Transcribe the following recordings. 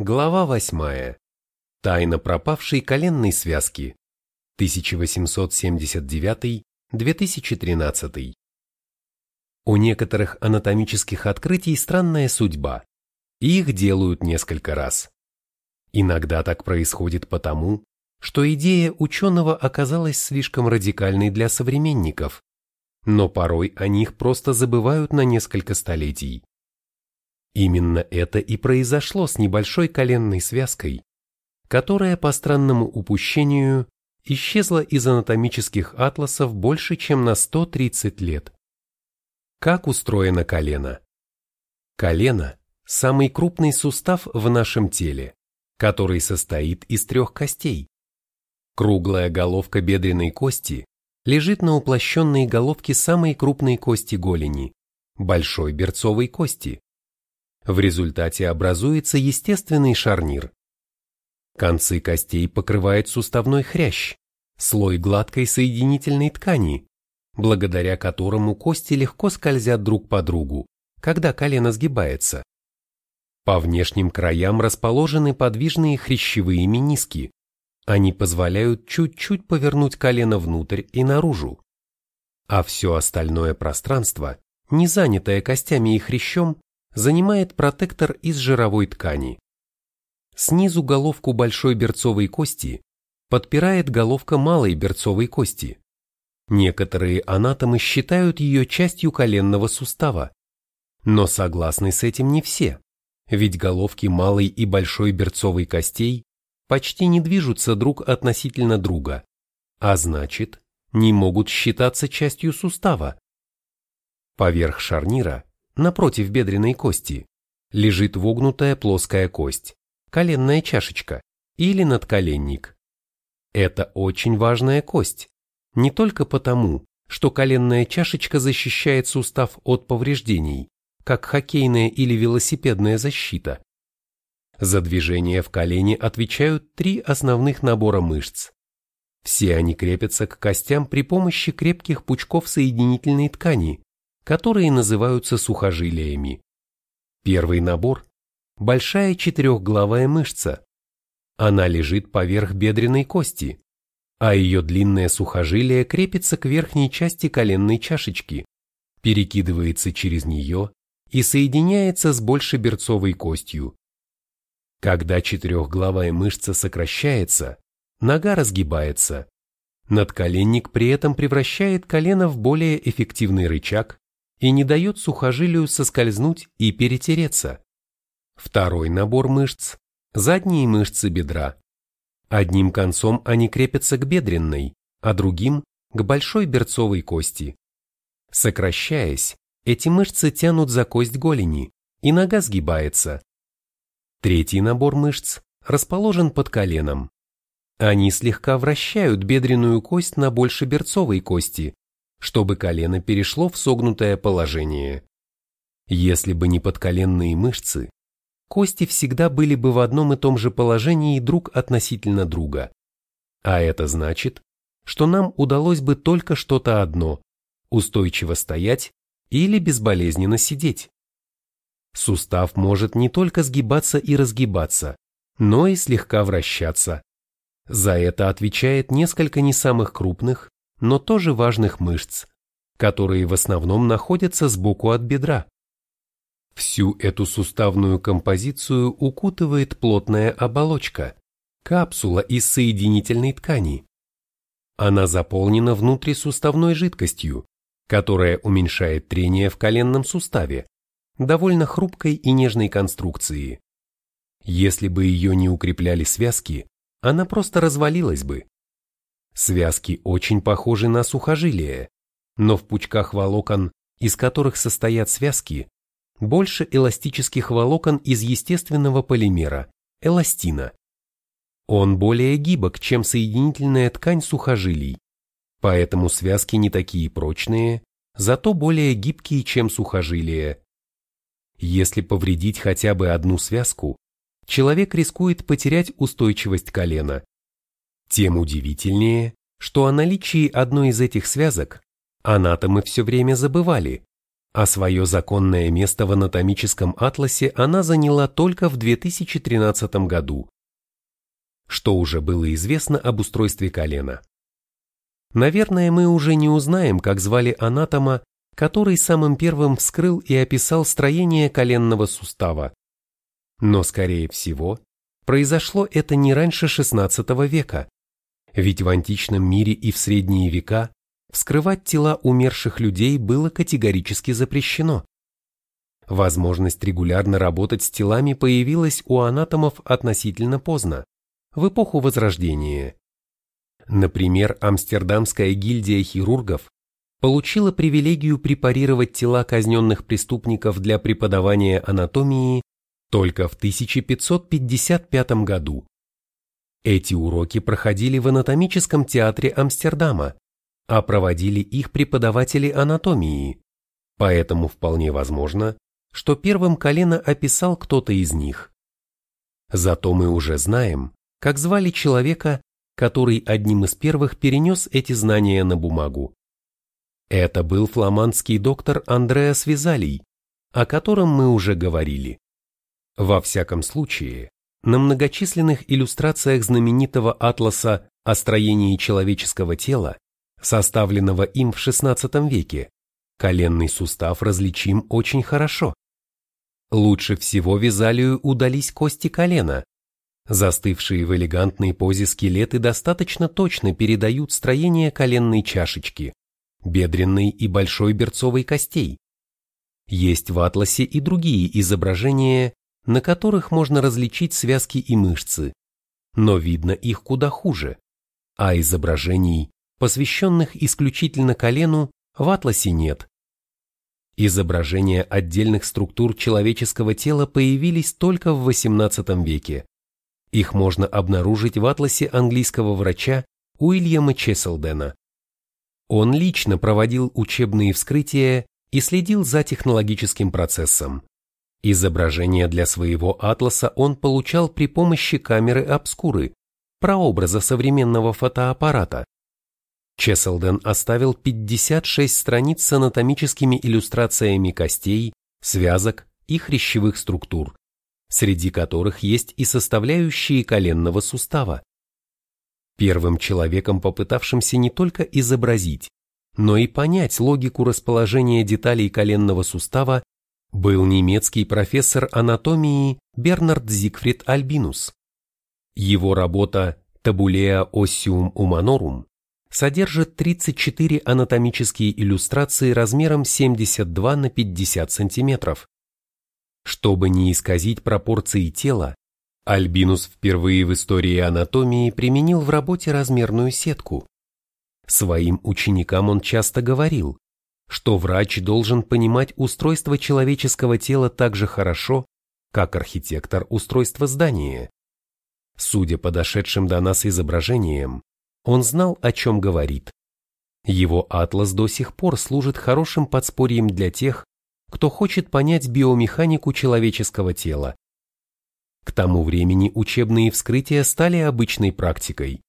Глава 8. Тайна пропавшей коленной связки. 1879-2013. У некоторых анатомических открытий странная судьба. Их делают несколько раз. Иногда так происходит потому, что идея ученого оказалась слишком радикальной для современников, но порой о них просто забывают на несколько столетий. Именно это и произошло с небольшой коленной связкой, которая по странному упущению исчезла из анатомических атласов больше, чем на 130 лет. Как устроено колено? Колено – самый крупный сустав в нашем теле, который состоит из трех костей. Круглая головка бедренной кости лежит на уплощенной головке самой крупной кости голени – большой берцовой кости. В результате образуется естественный шарнир. Концы костей покрывает суставной хрящ, слой гладкой соединительной ткани, благодаря которому кости легко скользят друг по другу, когда колено сгибается. По внешним краям расположены подвижные хрящевые мениски. Они позволяют чуть-чуть повернуть колено внутрь и наружу. А все остальное пространство, не занятое костями и хрящом, занимает протектор из жировой ткани. Снизу головку большой берцовой кости подпирает головка малой берцовой кости. Некоторые анатомы считают ее частью коленного сустава, но согласны с этим не все, ведь головки малой и большой берцовой костей почти не движутся друг относительно друга, а значит, не могут считаться частью сустава. Поверх шарнира напротив бедренной кости, лежит вогнутая плоская кость, коленная чашечка или надколенник. Это очень важная кость, не только потому, что коленная чашечка защищает сустав от повреждений, как хоккейная или велосипедная защита. За движение в колене отвечают три основных набора мышц. Все они крепятся к костям при помощи крепких пучков соединительной ткани, которые называются сухожилиями. Первый набор – большая четырехглавая мышца. Она лежит поверх бедренной кости, а ее длинное сухожилие крепится к верхней части коленной чашечки, перекидывается через нее и соединяется с большеберцовой костью. Когда четырехглавая мышца сокращается, нога разгибается. Надколенник при этом превращает колено в более эффективный рычаг, и не дает сухожилию соскользнуть и перетереться. Второй набор мышц – задние мышцы бедра. Одним концом они крепятся к бедренной, а другим – к большой берцовой кости. Сокращаясь, эти мышцы тянут за кость голени, и нога сгибается. Третий набор мышц расположен под коленом. Они слегка вращают бедренную кость на больше берцовой кости, чтобы колено перешло в согнутое положение. Если бы не подколенные мышцы, кости всегда были бы в одном и том же положении друг относительно друга. А это значит, что нам удалось бы только что-то одно – устойчиво стоять или безболезненно сидеть. Сустав может не только сгибаться и разгибаться, но и слегка вращаться. За это отвечает несколько не самых крупных, но тоже важных мышц, которые в основном находятся сбоку от бедра. Всю эту суставную композицию укутывает плотная оболочка, капсула из соединительной ткани. Она заполнена внутрисуставной жидкостью, которая уменьшает трение в коленном суставе, довольно хрупкой и нежной конструкции. Если бы ее не укрепляли связки, она просто развалилась бы. Связки очень похожи на сухожилия, но в пучках волокон, из которых состоят связки, больше эластических волокон из естественного полимера – эластина. Он более гибок, чем соединительная ткань сухожилий, поэтому связки не такие прочные, зато более гибкие, чем сухожилия. Если повредить хотя бы одну связку, человек рискует потерять устойчивость колена. Тем удивительнее, что о наличии одной из этих связок анатомы все время забывали, а свое законное место в анатомическом атласе она заняла только в 2013 году. Что уже было известно об устройстве колена? Наверное, мы уже не узнаем, как звали анатома, который самым первым вскрыл и описал строение коленного сустава. Но, скорее всего, произошло это не раньше XVI века, ведь в античном мире и в средние века вскрывать тела умерших людей было категорически запрещено. Возможность регулярно работать с телами появилась у анатомов относительно поздно, в эпоху Возрождения. Например, Амстердамская гильдия хирургов получила привилегию препарировать тела казненных преступников для преподавания анатомии только в 1555 году. Эти уроки проходили в анатомическом театре Амстердама, а проводили их преподаватели анатомии, поэтому вполне возможно, что первым колено описал кто-то из них. Зато мы уже знаем, как звали человека, который одним из первых перенес эти знания на бумагу. Это был фламандский доктор Андреас Визалий, о котором мы уже говорили. Во всяком случае, на многочисленных иллюстрациях знаменитого атласа о строении человеческого тела, составленного им в XVI веке, коленный сустав различим очень хорошо. Лучше всего Визалию удались кости колена, Застывшие в элегантной позе скелеты достаточно точно передают строение коленной чашечки, бедренной и большой берцовой костей. Есть в атласе и другие изображения, на которых можно различить связки и мышцы, но видно их куда хуже, а изображений, посвященных исключительно колену, в атласе нет. Изображения отдельных структур человеческого тела появились только в XVIII веке. Их можно обнаружить в атласе английского врача Уильяма Чеселдена. Он лично проводил учебные вскрытия и следил за технологическим процессом. Изображения для своего атласа он получал при помощи камеры обскуры, прообраза современного фотоаппарата. Чеселден оставил 56 страниц с анатомическими иллюстрациями костей, связок и хрящевых структур среди которых есть и составляющие коленного сустава. Первым человеком, попытавшимся не только изобразить, но и понять логику расположения деталей коленного сустава, был немецкий профессор анатомии Бернард Зигфрид Альбинус. Его работа «Tabulea ossium humanorum» содержит 34 анатомические иллюстрации размером 72 на 50 сантиметров, чтобы не исказить пропорции тела, Альбинус впервые в истории анатомии применил в работе размерную сетку. Своим ученикам он часто говорил, что врач должен понимать устройство человеческого тела так же хорошо, как архитектор устройства здания. Судя по дошедшим до нас изображениям, он знал, о чем говорит. Его атлас до сих пор служит хорошим подспорьем для тех, кто хочет понять биомеханику человеческого тела. К тому времени учебные вскрытия стали обычной практикой.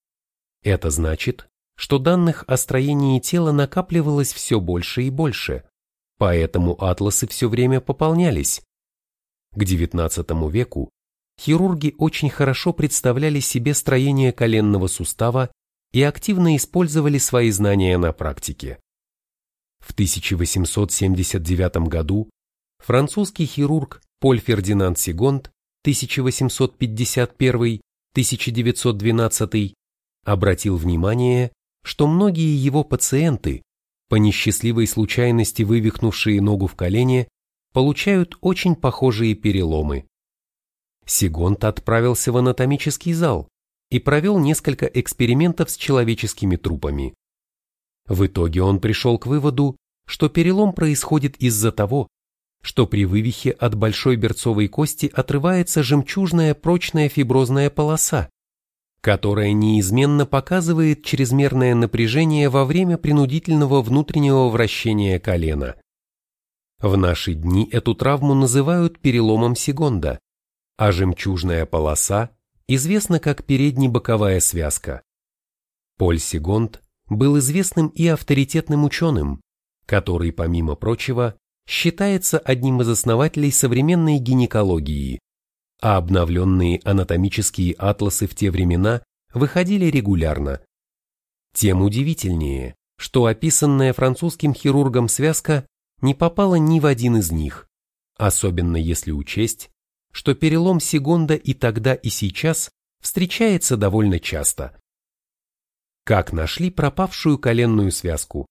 Это значит, что данных о строении тела накапливалось все больше и больше, поэтому атласы все время пополнялись. К XIX веку хирурги очень хорошо представляли себе строение коленного сустава и активно использовали свои знания на практике. В 1879 году французский хирург Поль Фердинанд Сигонт 1851-1912 обратил внимание, что многие его пациенты, по несчастливой случайности вывихнувшие ногу в колене, получают очень похожие переломы. Сигонт отправился в анатомический зал и провел несколько экспериментов с человеческими трупами. В итоге он пришел к выводу, что перелом происходит из-за того, что при вывихе от большой берцовой кости отрывается жемчужная прочная фиброзная полоса, которая неизменно показывает чрезмерное напряжение во время принудительного внутреннего вращения колена. В наши дни эту травму называют переломом Сигонда, а жемчужная полоса известна как переднебоковая связка. Поль Сигонд был известным и авторитетным ученым, который, помимо прочего, считается одним из основателей современной гинекологии, а обновленные анатомические атласы в те времена выходили регулярно. Тем удивительнее, что описанная французским хирургом связка не попала ни в один из них, особенно если учесть, что перелом Сигонда и тогда, и сейчас встречается довольно часто. Как нашли пропавшую коленную связку?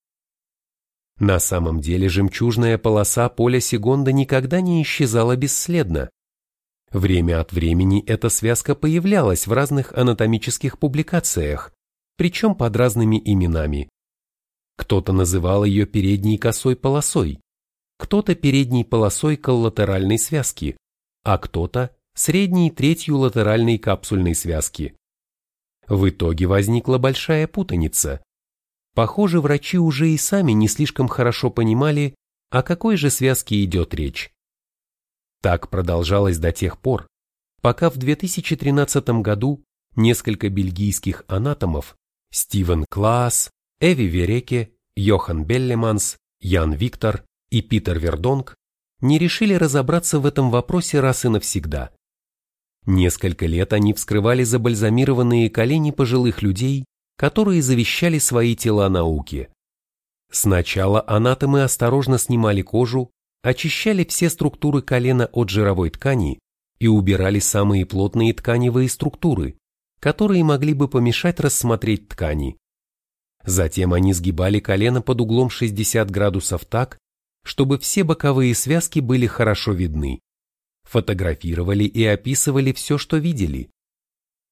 На самом деле жемчужная полоса поля Сигонда никогда не исчезала бесследно. Время от времени эта связка появлялась в разных анатомических публикациях, причем под разными именами. Кто-то называл ее передней косой полосой, кто-то передней полосой коллатеральной связки, а кто-то средней третью латеральной капсульной связки. В итоге возникла большая путаница. Похоже, врачи уже и сами не слишком хорошо понимали, о какой же связке идет речь. Так продолжалось до тех пор, пока в 2013 году несколько бельгийских анатомов Стивен Клаас, Эви Вереке, Йохан Беллеманс, Ян Виктор и Питер Вердонг не решили разобраться в этом вопросе раз и навсегда. Несколько лет они вскрывали забальзамированные колени пожилых людей, которые завещали свои тела науке. Сначала анатомы осторожно снимали кожу, очищали все структуры колена от жировой ткани и убирали самые плотные тканевые структуры, которые могли бы помешать рассмотреть ткани. Затем они сгибали колено под углом 60 градусов так, чтобы все боковые связки были хорошо видны. Фотографировали и описывали все, что видели.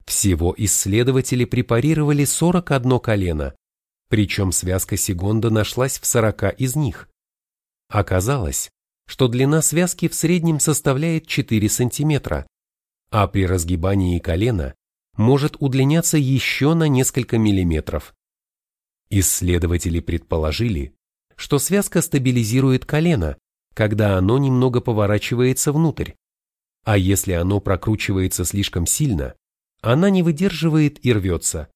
Всего исследователи препарировали 41 колено, причем связка Сигонда нашлась в 40 из них. Оказалось, что длина связки в среднем составляет 4 сантиметра, а при разгибании колена может удлиняться еще на несколько миллиметров. Исследователи предположили, что связка стабилизирует колено, когда оно немного поворачивается внутрь, а если оно прокручивается слишком сильно, она не выдерживает и рвется,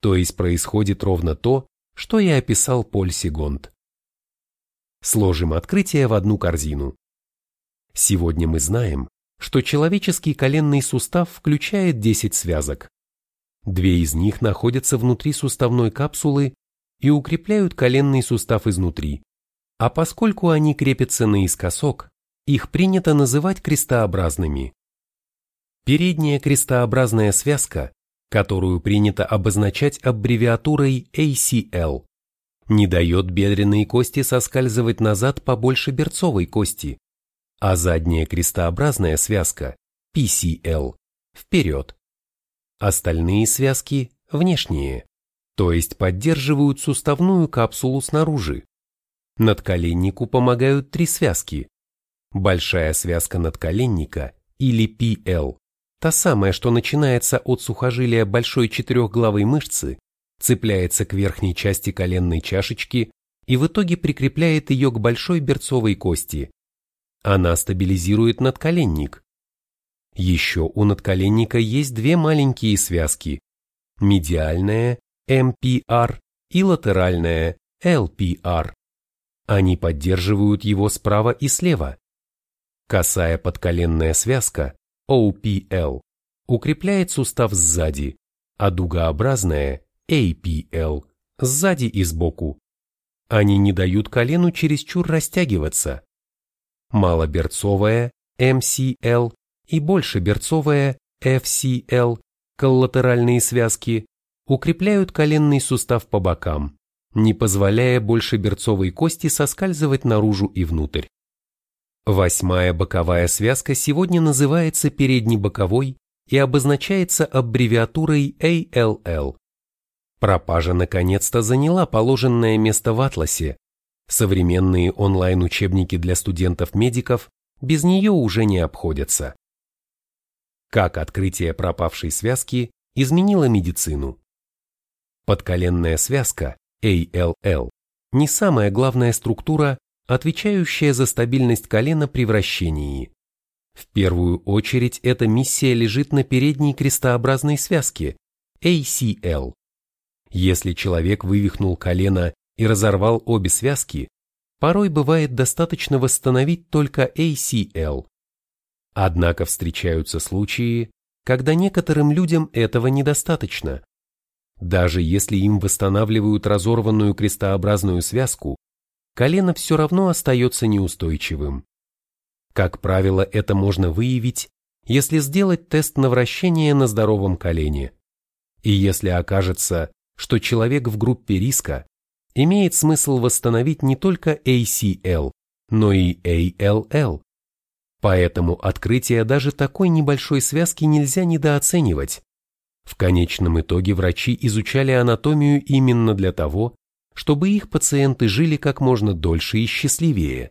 то есть происходит ровно то, что я описал Поль Сигонт. Сложим открытие в одну корзину. Сегодня мы знаем, что человеческий коленный сустав включает 10 связок. Две из них находятся внутри суставной капсулы и укрепляют коленный сустав изнутри, а поскольку они крепятся наискосок, их принято называть крестообразными. Передняя крестообразная связка, которую принято обозначать аббревиатурой ACL, не дает бедренной кости соскальзывать назад побольше берцовой кости, а задняя крестообразная связка, PCL, вперед. Остальные связки внешние, то есть поддерживают суставную капсулу снаружи. Надколеннику помогают три связки. Большая связка надколенника или PL, та самая, что начинается от сухожилия большой четырехглавой мышцы, цепляется к верхней части коленной чашечки и в итоге прикрепляет ее к большой берцовой кости. Она стабилизирует надколенник. Еще у надколенника есть две маленькие связки – медиальная MPR и латеральная LPR. Они поддерживают его справа и слева. Косая подколенная связка OPL укрепляет сустав сзади, а дугообразная APL сзади и сбоку. Они не дают колену чересчур растягиваться. Малоберцовая MCL и большеберцовая FCL коллатеральные связки укрепляют коленный сустав по бокам, не позволяя больше берцовой кости соскальзывать наружу и внутрь. Восьмая боковая связка сегодня называется переднебоковой и обозначается аббревиатурой ALL. Пропажа наконец-то заняла положенное место в атласе. Современные онлайн-учебники для студентов-медиков без нее уже не обходятся. Как открытие пропавшей связки изменило медицину? Подколенная связка, ALL, не самая главная структура, отвечающая за стабильность колена при вращении. В первую очередь эта миссия лежит на передней крестообразной связке, ACL. Если человек вывихнул колено и разорвал обе связки, порой бывает достаточно восстановить только ACL. Однако встречаются случаи, когда некоторым людям этого недостаточно. Даже если им восстанавливают разорванную крестообразную связку, колено все равно остается неустойчивым. Как правило, это можно выявить, если сделать тест на вращение на здоровом колене. И если окажется, что человек в группе риска, имеет смысл восстановить не только ACL, но и ALL. Поэтому открытие даже такой небольшой связки нельзя недооценивать. В конечном итоге врачи изучали анатомию именно для того, чтобы их пациенты жили как можно дольше и счастливее.